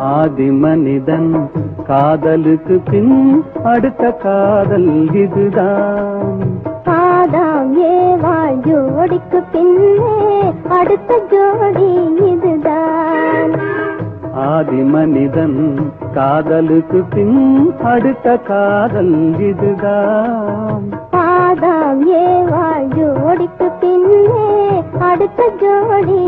ஆதி மனிதன் காதலுக்கு பின் அடுத்த காதல் இதுதான். ஜோடிக்கு பின்னே அடுத்த ஜோடி இதுதான். ஆதி மனிதன் காதலுக்கு பின் அடுத்த காதல் இதுதான். ஆதாம் ஏவாள் ஜோடிக்கு பின்னே அடுத்த ஜோடி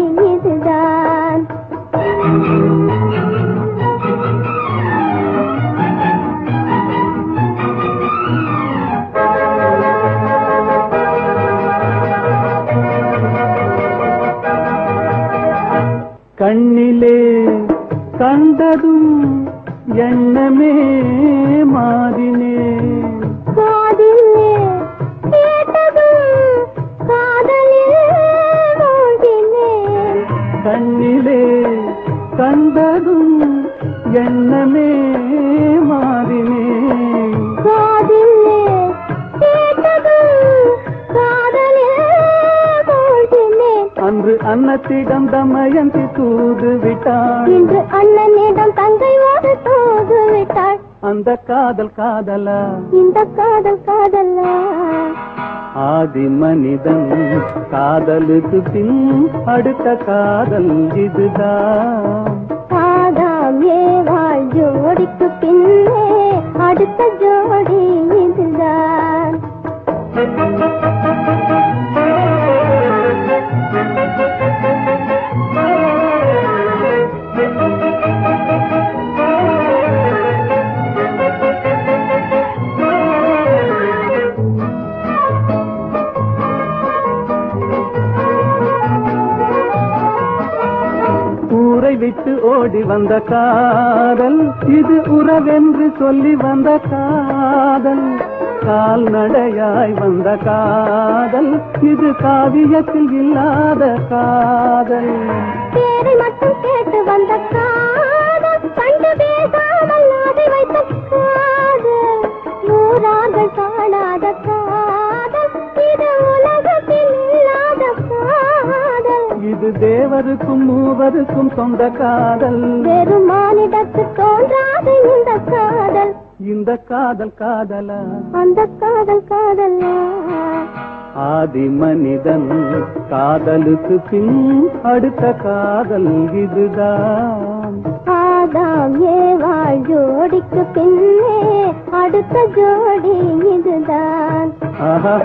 கண்ணிலே கண்டதும் எண்ணமே மாதினே கண்ணிலே கண்டதும் எண்ணமே மாறின. அன்று அன்னத்திடம் தமயந்தி தூது விட்டாள் இன்று அண்ணனிடம் தங்கை ஒரு தூது விட்டாள் அந்த காதல் காதலா? இந்த காதல் காதல்லா ஆதி மனிதன் காதலுக்கு பின் அடுத்த காதல் இதுதான் ஆதாம் ஏவாள் ஜோடிக்கு பின்னே அடுத்த ஜோடி ஊரை விட்டு ஓடி வந்த காதல் இது உறவென்று சொல்லி வந்த காதல். கால்நடையாய் வந்த காதல் இது காவியத்தில் இல்லாத காதல். மட்டும் கேட்டு வந்த காதல் காதல் இது தேவருக்கும் மூவருக்கும் சொந்த காதல். வெறும் மானிடத்து தோன்றாது இந்த காதல். இந்த காதல் காதலா? அந்த காதல் காதல்லா ஆதி மனிதன் காதலுக்கு பின் அடுத்த காதல் இதுதான். ஆதாம் ஏவாள் ஜோடிக்கு பின்னே அடுத்த ஜோடி இதுதான். ஆஹா